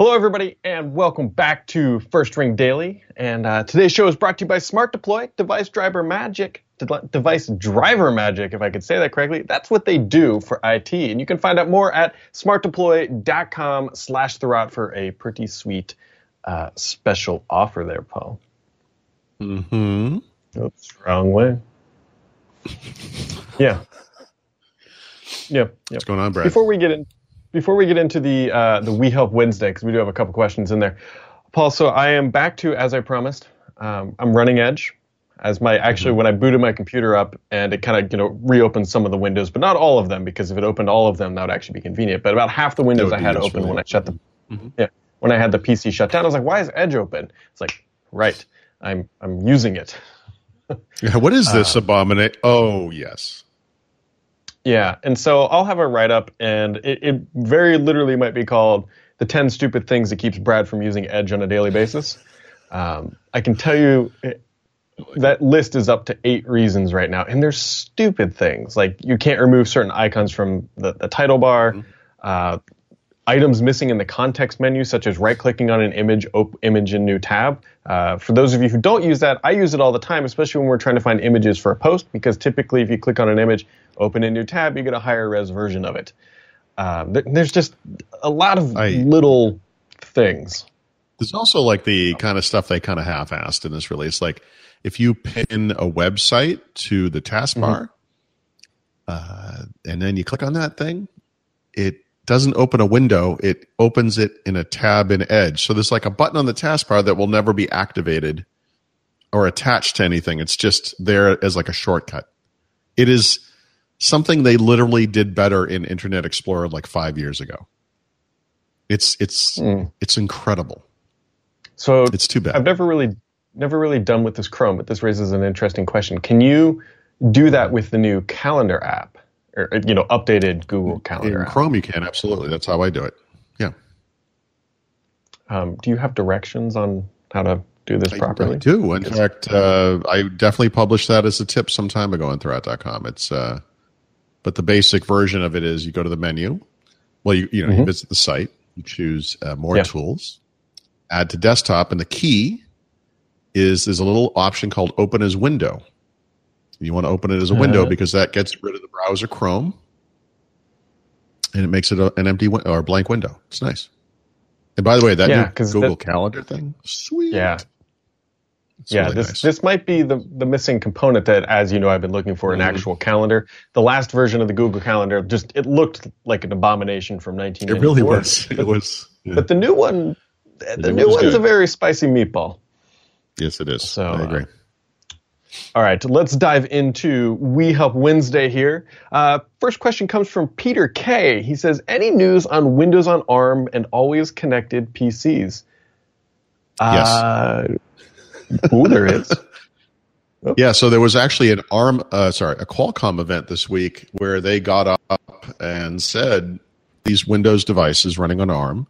Hello, everybody, and welcome back to First Ring Daily. And uh, today's show is brought to you by Smart Deploy, Device Driver Magic. De- device Driver Magic, if I could say that correctly. That's what they do for IT. And you can find out more at smartdeploy.com slash Thurrott for a pretty sweet uh, special offer there, Paul. Mm-hmm. Oops, wrong way. yeah. Yeah. What's going on, Brad? Before we get in, before we get into the uh, the We Help Wednesday, because we do have a couple questions in there, Paul. So I am back to as I promised. Um, I'm running Edge as my actually when I booted my computer up and it kind of you know reopened some of the windows, but not all of them because if it opened all of them, that would actually be convenient. But about half the windows I had open yeah. when I shut the yeah when I had the PC shut down, I was like, why is Edge open? It's like right, I'm I'm using it. Yeah, what is Uh, this abominate? Oh, yes. Yeah, and so I'll have a write up, and it, it very literally might be called "The Ten Stupid Things That Keeps Brad from Using Edge on a Daily Basis." Um, I can tell you it, that list is up to eight reasons right now, and they're stupid things like you can't remove certain icons from the, the title bar, uh, items missing in the context menu, such as right-clicking on an image, op- image in new tab. Uh, for those of you who don't use that, I use it all the time, especially when we're trying to find images for a post, because typically if you click on an image, open a new tab, you get a higher res version of it. Um, th- there's just a lot of I- little things. There's also like the kind of stuff they kind of half-assed in this release. Like if you pin a website to the taskbar, uh, and then you click on that thing, it doesn't open a window. It opens it in a tab in Edge. So there's like a button on the taskbar that will never be activated or attached to anything. It's just there as like a shortcut. It is something they literally did better in Internet Explorer like five years ago. It's it's it's incredible. So It's too bad. I've never really never really done with this Chrome, but this raises an interesting question. Can you do that with the new calendar app? Or you know, updated Google Calendar In app? Chrome, you can absolutely. That's how I do it. Yeah, Um, do you have directions on how to do this properly? I do. In fact, uh, I definitely published that as a tip some time ago on Thurrott.com. It's, uh, but the basic version of it is you go to the menu. Well, you you know you visit the site, you choose uh, more Mm-hmm. Yeah. tools, add to desktop, and the key is there's a little option called Open as Window. You want to open it as a window Uh-huh. because that gets rid of the browser Chrome, and it makes it a, an empty win- or a blank window. It's nice. And by the way, that Yeah, new Google that- Calendar thing, sweet. Yeah. It's yeah, really this nice. this might be the the missing component that, as you know, I've been looking for Mm-hmm. an actual calendar. The last version of the Google Calendar just it looked like an abomination from It really was. It was. yeah. But the new one, the new new one's one's a very spicy meatball. yes, it is. So, I agree. uh, All right, let's dive into We Help Wednesday here. Uh, first question comes from Peter K. He says, "Any news on Windows on ARM and always connected PCs?" Yes. Uh, ooh, there is. yeah. So there was actually an ARM, uh, sorry, a Qualcomm event this week where they got up and said these Windows devices running on ARM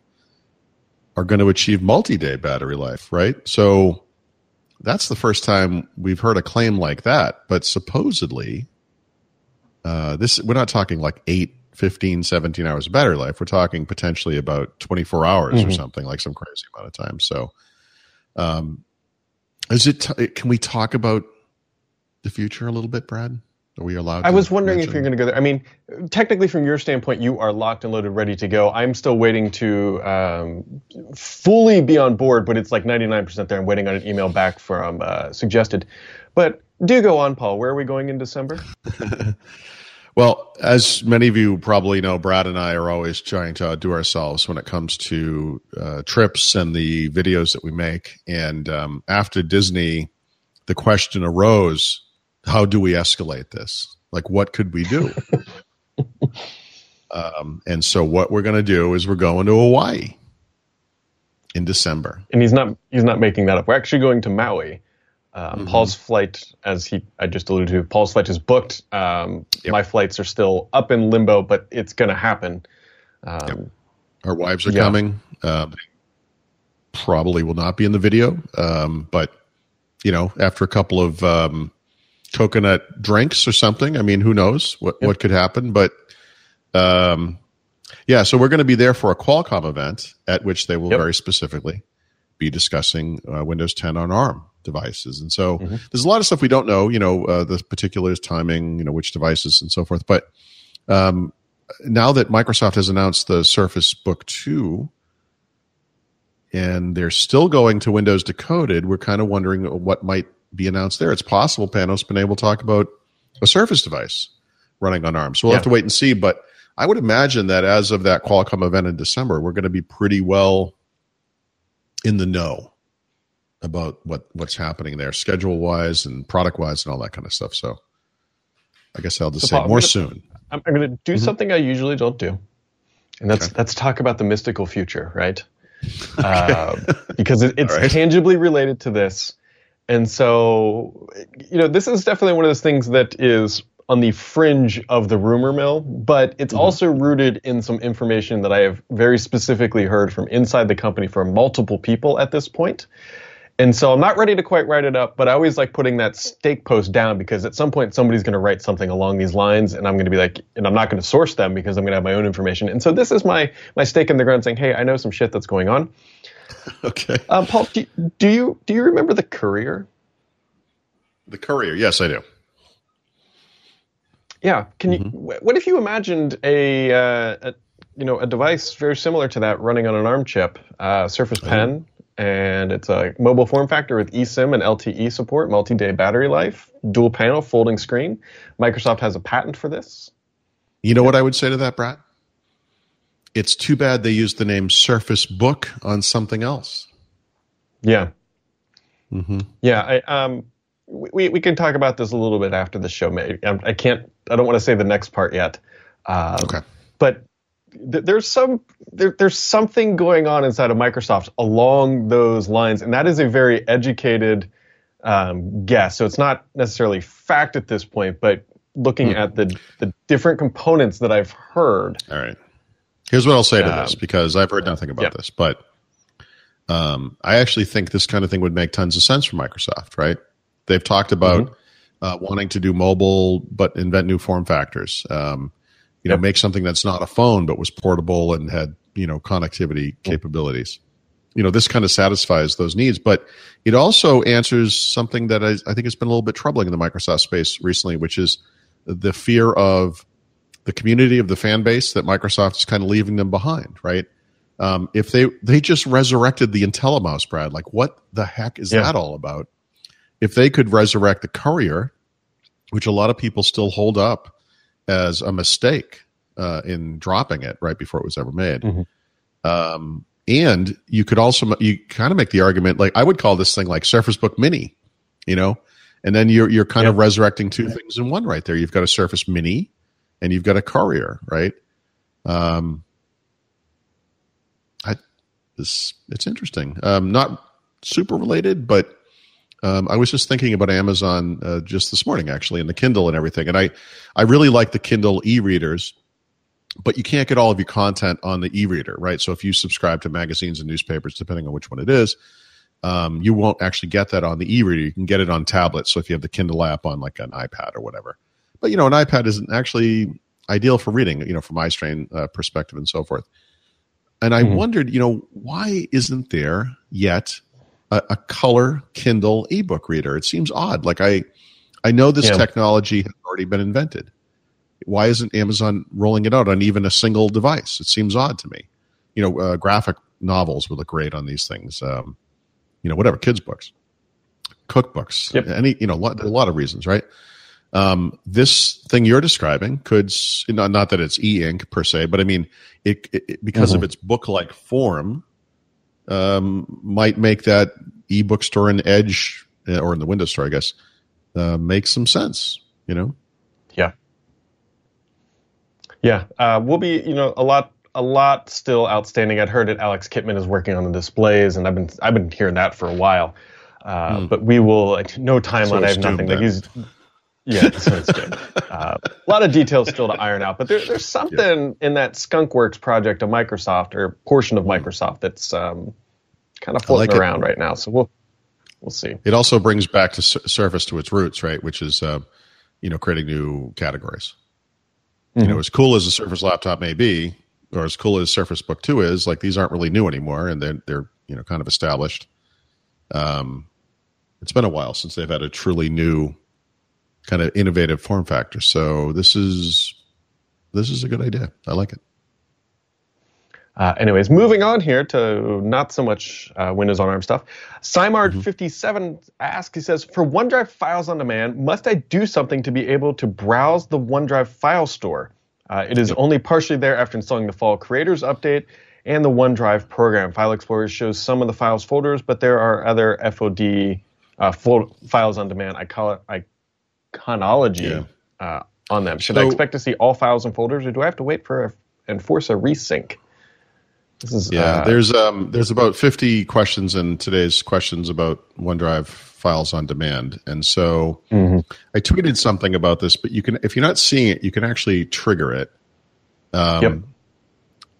are going to achieve multi-day battery life. Right. So that's the first time we've heard a claim like that. But supposedly, uh, this we're not talking like 8, 15, 17 hours of battery life. We're talking potentially about 24 hours or something like some crazy amount of time. So, um, is it, t- can we talk about the future a little bit, Brad? Are we allowed? I was wondering if you're going to go there. I mean, technically, from your standpoint, you are locked and loaded, ready to go. I'm still waiting to um, fully be on board, but it's like 99% there. I'm waiting on an email back from uh, suggested. But do go on, Paul. Where are we going in December? Well, as many of you probably know, Brad and I are always trying to outdo ourselves when it comes to uh, trips and the videos that we make. And um, after Disney, the question arose how do we escalate this? Like, what could we do? um, and so, what we're going to do is we're going to Hawaii in December. And he's not he's not making that up. We're actually going to Maui. Uh, Mm-hmm. Paul's flight, as he I just alluded to, Paul's flight is booked. Um, My flights are still up in limbo, but it's going to happen. Um, Our wives are Yeah. coming. Uh, probably will not be in the video, um, but you know, after a couple of um, coconut drinks or something, I mean, who knows what what could happen? But um, Yeah, so we're going to be there for a Qualcomm event at which they will Yep. very specifically be discussing uh, Windows 10 on ARM devices. And so there's a lot of stuff we don't know, you know, uh, the particulars, timing, you know, which devices and so forth. But um, now that Microsoft has announced the Surface Book 2 and they're still going to Windows Decoded, we're kind of wondering what might be announced there. It's possible Panos been able to talk about a Surface device running on ARM. So we'll have to wait and see. But I would imagine that as of that Qualcomm event in December, we're going to be pretty well in the know about what what's happening there, schedule wise and product wise, and all that kind of stuff. So I guess I'll just So, say Paul, I'm more gonna- soon. I'm, I'm going to do something I usually don't do, and that's Okay. let's talk about the mystical future, right? Uh, because it, it's All right. tangibly related to this, and so you know this is definitely one of those things that is on the fringe of the rumor mill, but it's also rooted in some information that I have very specifically heard from inside the company from multiple people at this point. And so I'm not ready to quite write it up, but I always like putting that stake post down because at some point somebody's going to write something along these lines, and I'm going to be like, and I'm not going to source them because I'm going to have my own information. And so this is my my stake in the ground, saying, hey, I know some shit that's going on. Okay. Um, Paul, do, do you do you remember the Courier? The Courier. Yes, I do. Yeah. Can you? What if you imagined a, uh, a you know a device very similar to that running on an ARM chip, uh, Surface Pen, and it's a mobile form factor with eSIM and LTE support, multi-day battery life, dual panel, folding screen. Microsoft has a patent for this. You know what I would say to that, Brad? It's too bad they used the name Surface Book on something else. Yeah. Yeah. I, um, we we can talk about this a little bit after the show. Maybe I, I can't. I don't want to say the next part yet. Um, Okay. but there's some there, there's something going on inside of Microsoft along those lines, and that is a very educated um, guess. So it's not necessarily fact at this point, but looking at the the different components that I've heard. All right. Here's what I'll say to Um, this because I've heard nothing about yeah. this, but um, I actually think this kind of thing would make tons of sense for Microsoft, right? They've talked about Mm-hmm. uh, wanting to do mobile, but invent new form factors. Um, you know, Yep. make something that's not a phone, but was portable and had, you know, connectivity capabilities. You know, this kind of satisfies those needs, but it also answers something that I, I think has been a little bit troubling in the Microsoft space recently, which is the fear of the community of the fan base that Microsoft is kind of leaving them behind, right? Um, if they they just resurrected the IntelliMouse, Brad, like what the heck is Yeah. that all about? If they could resurrect the Courier, which a lot of people still hold up as a mistake uh, in dropping it right before it was ever made, Mhm. um, and you could also you kind of make the argument like I would call this thing like Surface Book Mini, you know, and then you're you're kind of resurrecting two things in one right there. You've got a Surface Mini, and you've got a Courier, right? Um, I this it's interesting. Um, not super related, but um, I was just thinking about Amazon uh, just this morning, actually, and the Kindle and everything. And I I really like the Kindle e-readers, but you can't get all of your content on the e-reader, right? So if you subscribe to magazines and newspapers, depending on which one it is, um, you won't actually get that on the e-reader. You can get it on tablet. So if you have the Kindle app on like an iPad or whatever, but you know, an iPad isn't actually ideal for reading, you know, from eye strain uh, perspective and so forth. And I Mhm. wondered, you know, why isn't there yet a, a color Kindle ebook reader? It seems odd. Like I, I know this Yeah. technology has already been invented. Why isn't Amazon rolling it out on even a single device? It seems odd to me. You know, uh, graphic novels would look great on these things. Um, you know, whatever, kids' books, cookbooks, Yep. any, you know, lot, a lot of reasons, right? Um, this thing you're describing could, not, not that it's e-ink per se, but I mean, it, it because of Mhm. its book-like form, um, might make that ebook store in Edge uh, or in the Windows Store, I guess, uh, make some sense. You know, Yeah. Yeah. Uh, we'll be, you know, a lot, a lot still outstanding. I'd heard that Alex Kipman is working on the displays, and I've been, I've been hearing that for a while. Uh, But we will, no timeline. So I have nothing. Like he's, yeah, so it's good. Uh, a lot of details still to iron out, but there, there's something in that Skunkworks project of Microsoft or portion of Microsoft that's um, kind of I like floating it. around right now. So we'll, we'll see. it also brings back to Sur- Surface to its roots, right? Which is, uh, you know, creating new categories. You know, as cool as a Surface laptop may be, or as cool as Surface Book 2 is, like these aren't really new anymore and they're, they're you know, kind of established. Um, it's been a while since they've had a truly new kind of innovative form factor. So this is this is a good idea. I like it. Uh, anyways, moving on here to not so much uh, Windows on ARM stuff. Simard57 mm-hmm. asks, he says, for OneDrive files on demand, must I do something to be able to browse the OneDrive file store? Uh, it is only partially there after installing the Fall Creators update and the OneDrive program. File Explorer shows some of the files folders, but there are other FOD uh, files on demand. I call it I iconology yeah. uh, on them. Should so, I expect to see all files and folders, or do I have to wait for a, enforce a resync? This is yeah. Uh, there's um there's about 50 questions in today's questions about OneDrive files on demand, and so mm-hmm. I tweeted something about this. But you can if you're not seeing it, you can actually trigger it. Um, yep.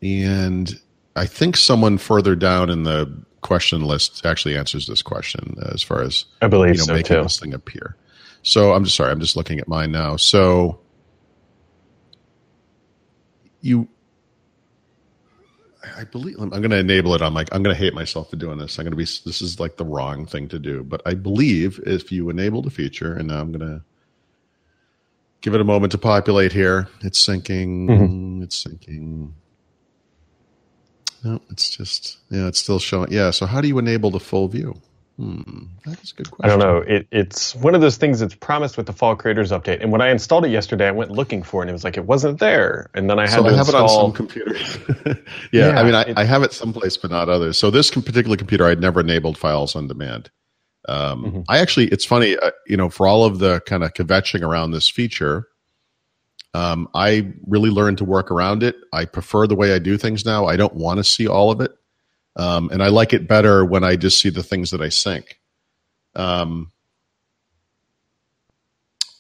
And I think someone further down in the question list actually answers this question as far as I believe you know so making too. this thing appear. So I'm just sorry. I'm just looking at mine now. So you I believe I'm going to enable it I'm like, I'm going to hate myself for doing this. I'm going to be. This is like the wrong thing to do. But I believe if you enable the feature, and now I'm going to give it a moment to populate here. It's syncing. Mm-hmm. It's syncing. No, it's just yeah. It's still showing. Yeah. So how do you enable the full view? Hmm, that's a good question. I don't know. It, it's one of those things that's promised with the Fall Creators update. And when I installed it yesterday, I went looking for it, and it was like it wasn't there. And then I had so to I have install... it on some computers. yeah, yeah, I mean, I, it, I, have it someplace, but not others. So this particular computer, I'd never enabled files on demand. Um, mm-hmm. I actually, it's funny, uh, you know, for all of the kind of kvetching around this feature, um, I really learned to work around it. I prefer the way I do things now. I don't want to see all of it. Um, and I like it better when I just see the things that I sync. Um,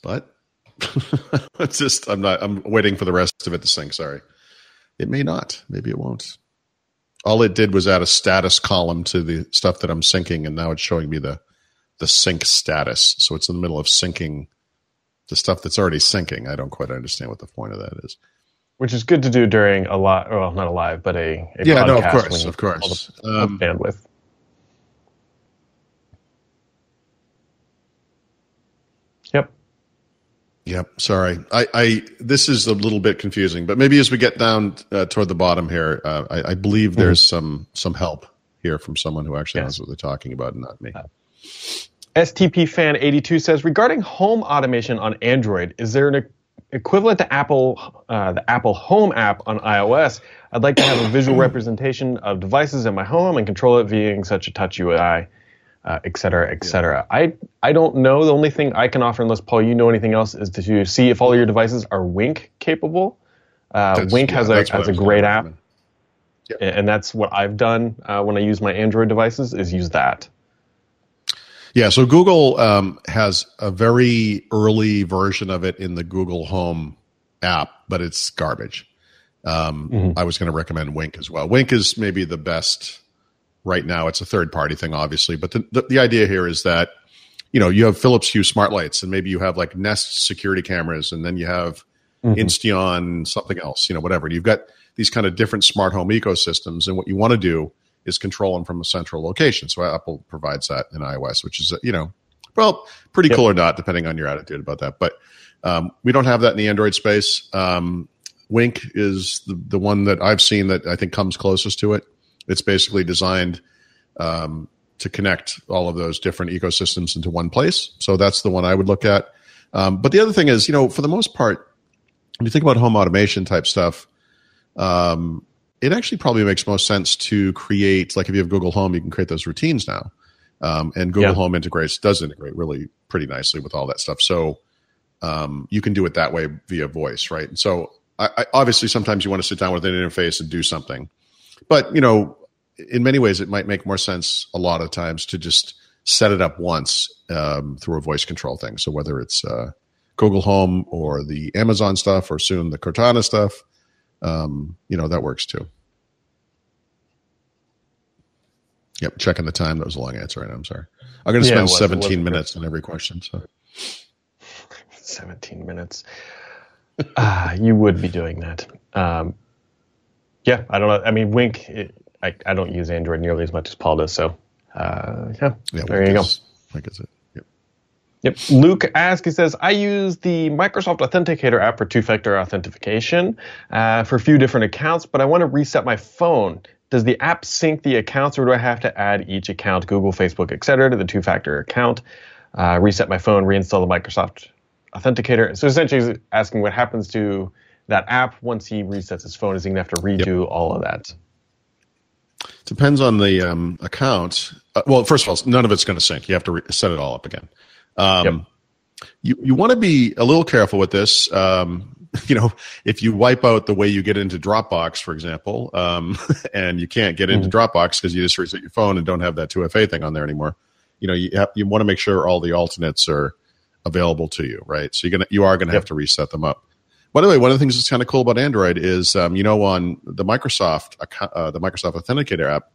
but it's just I'm not I'm waiting for the rest of it to sync. Sorry, it may not. Maybe it won't. All it did was add a status column to the stuff that I'm syncing, and now it's showing me the the sync status. So it's in the middle of syncing the stuff that's already syncing. I don't quite understand what the point of that is which is good to do during a lot. Well, not a live, but a, a yeah, no, of course, of course, um, bandwidth. Yep. Yep. Sorry, I, I this is a little bit confusing, but maybe as we get down uh, toward the bottom here, uh, I, I, believe mm-hmm. there's some some help here from someone who actually yes. knows what they're talking about, and not me. Uh, STP fan 82 says regarding home automation on Android, is there an equivalent to Apple, uh, the Apple Home app on iOS, I'd like to have a visual representation of devices in my home and control it via such a touch UI, uh, et cetera, et cetera. Yeah. I, I don't know. The only thing I can offer, unless Paul, you know anything else, is to see if all your devices are Wink capable. Uh, Wink yeah, has a has a great app, yep. and that's what I've done uh, when I use my Android devices. Is use that. Yeah, so Google um, has a very early version of it in the Google Home app, but it's garbage. Um, mm-hmm. I was going to recommend Wink as well. Wink is maybe the best right now. It's a third party thing, obviously, but the, the, the idea here is that you know you have Philips Hue smart lights, and maybe you have like Nest security cameras, and then you have mm-hmm. Insteon something else, you know, whatever. And you've got these kind of different smart home ecosystems, and what you want to do is control them from a central location. So Apple provides that in iOS, which is you know, well, pretty yep. cool or not, depending on your attitude about that. But um, we don't have that in the Android space. Um, Wink is the, the one that I've seen that I think comes closest to it. It's basically designed um, to connect all of those different ecosystems into one place. So that's the one I would look at. Um, but the other thing is, you know, for the most part, when you think about home automation type stuff, um, it actually probably makes most sense to create like if you have Google Home, you can create those routines now. Um, and Google yeah. Home integrates does integrate really pretty nicely with all that stuff. So um, you can do it that way via voice, right? And so I, I, obviously sometimes you want to sit down with an interface and do something, but you know, in many ways it might make more sense a lot of times to just set it up once um, through a voice control thing. So whether it's uh, Google Home or the Amazon stuff or soon the Cortana stuff, um, you know, that works too. Yep, checking the time. That was a long answer. Right I'm sorry. I'm going to spend yeah, 17 minutes on every question. So 17 minutes. uh, you would be doing that. Um, yeah, I don't know. I mean, Wink. It, I I don't use Android nearly as much as Paul does. So uh, yeah, Yeah, there you go. I guess it. Yep. Yep. Luke asks, he says, I use the Microsoft Authenticator app for two factor authentication uh, for a few different accounts, but I want to reset my phone. Does the app sync the accounts or do I have to add each account, Google, Facebook, etc., to the two factor account? Uh, reset my phone, reinstall the Microsoft Authenticator. So essentially, he's asking what happens to that app once he resets his phone. Is he going to have to redo all of that? Depends on the um, account. Uh, well, first of all, none of it's going to sync. You have to re- set it all up again. Um, Yep. You you want to be a little careful with this. Um, you know, if you wipe out the way you get into Dropbox, for example, um, and you can't get into Dropbox because you just reset your phone and don't have that 2FA thing on there anymore, you know, you have, you want to make sure all the alternates are available to you, right? So you're gonna you are gonna have to reset them up. By the way, one of the things that's kind of cool about Android is, um, you know, on the Microsoft uh, the Microsoft Authenticator app,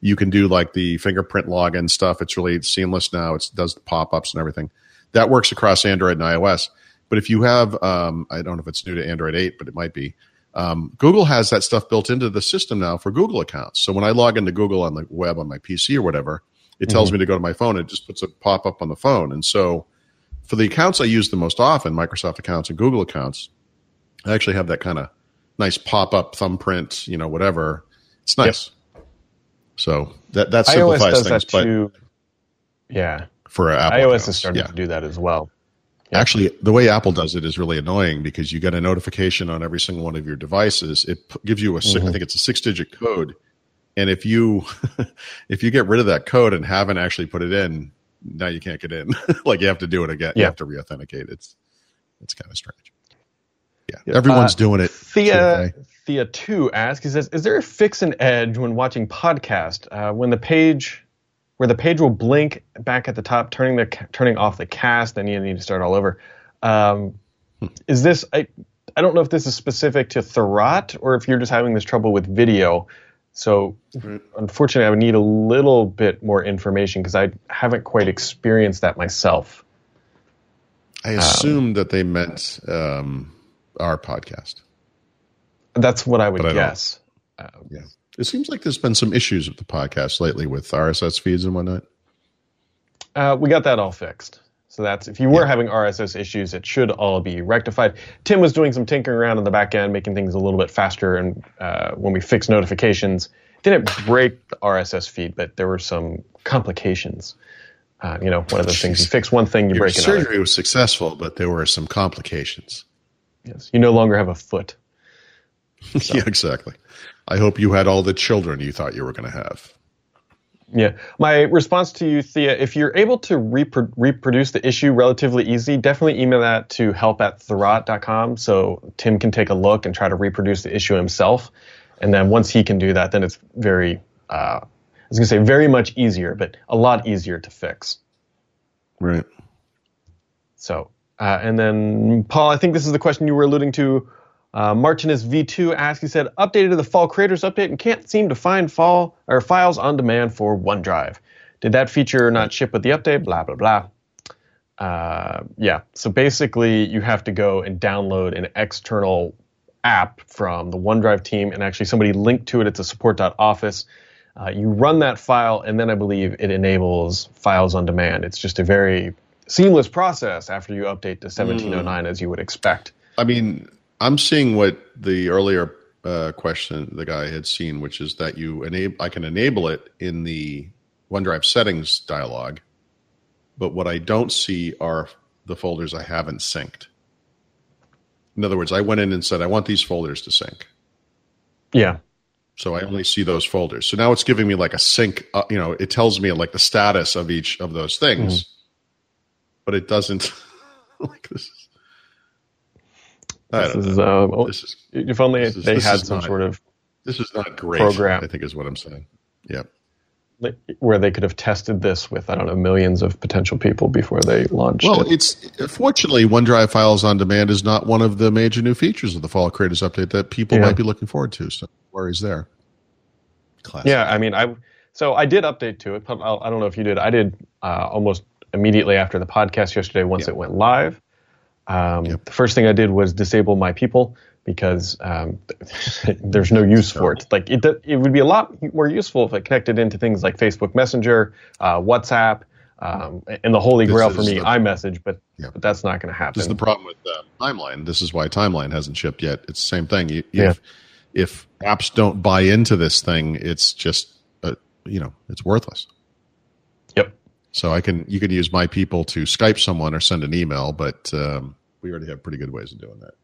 you can do like the fingerprint login stuff. It's really seamless now. It does the pop ups and everything. That works across Android and iOS. But if you have, um, I don't know if it's new to Android 8, but it might be. Um, Google has that stuff built into the system now for Google accounts. So when I log into Google on the web on my PC or whatever, it tells me to go to my phone. It just puts a pop up on the phone. And so for the accounts I use the most often, Microsoft accounts and Google accounts, I actually have that kind of nice pop up thumbprint, you know, whatever. It's nice. So that that simplifies things, that but too. Yeah. for Apple iOS accounts, is starting yeah. to do that as well. Actually, the way Apple does it is really annoying because you get a notification on every single one of your devices. It p- gives you a six, I mm-hmm. think it's a six digit code, and if you if you get rid of that code and haven't actually put it in, now you can't get in. like you have to do it again. You have to re-authenticate. It's it's kind of strange. Yeah, everyone's Uh, doing it. Thea Thea two asks. He says, "Is there a fix in Edge when watching podcast uh, when the page where the page will blink back at the top, turning the turning off the cast, then you need to start all over?" Um, is this? I I don't know if this is specific to Thurrott or if you're just having this trouble with video. So unfortunately, I would need a little bit more information because I haven't quite experienced that myself. I assumed that they meant um, our podcast. That's what I would But I don't- guess. Yeah, it seems like there's been some issues with the podcast lately with RSS feeds and whatnot. Uh, we got that all fixed. So that's if you were having RSS issues, it should all be rectified. Tim was doing some tinkering around on the back end, making things a little bit faster. And uh, when we fixed notifications, it didn't break the RSS feed, but there were some complications. Uh, you know, one of those things you fix one thing, you Your break another. surgery was successful, but there were some complications. Yes, you no longer have a foot. yeah, exactly. I hope you had all the children you thought you were going to have. Yeah. My response to you, Thea, if you're able to repro- reproduce the issue relatively easy, definitely email that to help at thurrott.com so Tim can take a look and try to reproduce the issue himself. And then once he can do that, then it's very, uh, I was going to say very much easier, but a lot easier to fix. Right. So, uh, and then Paul, I think this is the question you were alluding to. Uh, Martinez V2 asked, he said, updated to the fall creators update and can't seem to find fall or files on demand for OneDrive. Did that feature not ship with the update? Blah, blah, blah. Uh, yeah. So basically, you have to go and download an external app from the OneDrive team, and actually somebody linked to it. It's a support.office. Uh, you run that file, and then I believe it enables files on demand. It's just a very seamless process after you update to 1709, as you would expect. I mean, I'm seeing what the earlier uh, question the guy had seen, which is that you enable I can enable it in the OneDrive settings dialog, but what I don't see are the folders I haven't synced. In other words, I went in and said I want these folders to sync. Yeah. So I only see those folders. So now it's giving me like a sync. Uh, you know, it tells me like the status of each of those things, but it doesn't. like this. Is, This is, know. uh, This is if only is- they had some not- sort of this is not great. Program. I think is what I'm saying. Yeah. where they could have tested this with I don't know millions of potential people before they launched Well, it. it's fortunately OneDrive Files on Demand is not one of the major new features of the Fall Creators Update that people Yeah. might be looking forward to. So worries there. Classic. Yeah, I mean, I so I did update to it. I don't know if you did. I did uh, almost immediately after the podcast yesterday once Yeah. it went live. Um, yep. The first thing I did was disable my people because um, there's no use for it. Like it, it would be a lot more useful if it connected into things like Facebook Messenger, uh, WhatsApp, um, and the holy grail for me, the, iMessage. But yeah. but that's not going to happen. This is the problem with uh, Timeline. This is why Timeline hasn't shipped yet. It's the same thing. You, yeah. If, if apps don't buy into this thing, it's just uh, you know it's worthless. Yep. So I can you can use my people to Skype someone or send an email, but um, we already have pretty good ways of doing that.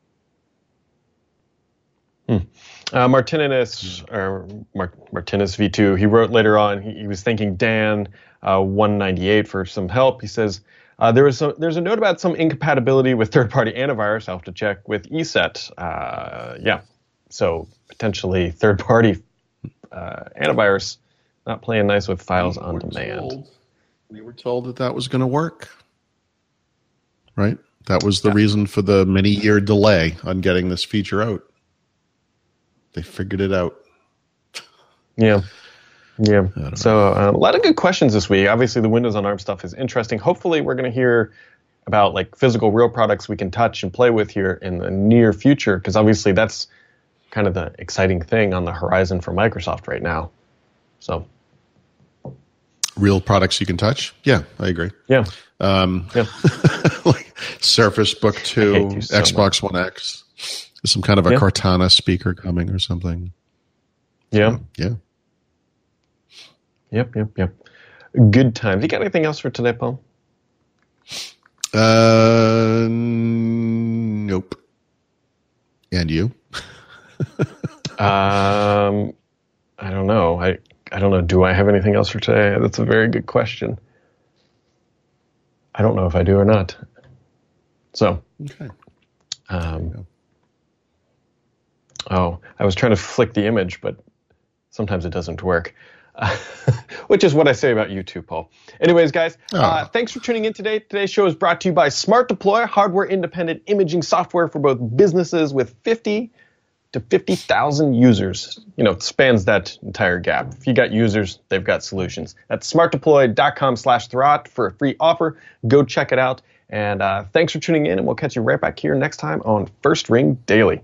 Hmm. Uh, Martinez or Martinez V2, he wrote later on, he, he was thanking Dan uh, 198 for some help. He says, uh, there was some, there's a note about some incompatibility with third-party antivirus. I'll have to check with ESET. Uh, yeah, so potentially third-party uh, antivirus not playing nice with files we on demand. We were told that that was going to work, right? That was the yeah. reason for the many-year delay on getting this feature out. They figured it out. Yeah. Yeah. So um, a lot of good questions this week. Obviously, the Windows on ARM stuff is interesting. Hopefully, we're going to hear about like physical, real products we can touch and play with here in the near future, because obviously that's kind of the exciting thing on the horizon for Microsoft right now. So, real products you can touch. Yeah, I agree. Yeah. Um, yeah. like Surface Book Two, so Xbox much. One X some kind of a yeah. Cortana speaker coming or something. Yeah. yeah. Yep, yep, yep. Good times. You got anything else for today, Paul? Uh, nope. And you? um, I don't know. I I don't know. Do I have anything else for today? That's a very good question. I don't know if I do or not. So, okay. Um, Oh, I was trying to flick the image, but sometimes it doesn't work. Uh, which is what I say about you too, Paul. Anyways, guys, oh. uh, thanks for tuning in today. Today's show is brought to you by Smart Deploy, hardware independent imaging software for both businesses with 50 to 50,000 users. You know, spans that entire gap. If you got users, they've got solutions. That's smartdeploy.com slash Thurrott for a free offer. Go check it out. And uh, thanks for tuning in, and we'll catch you right back here next time on First Ring Daily.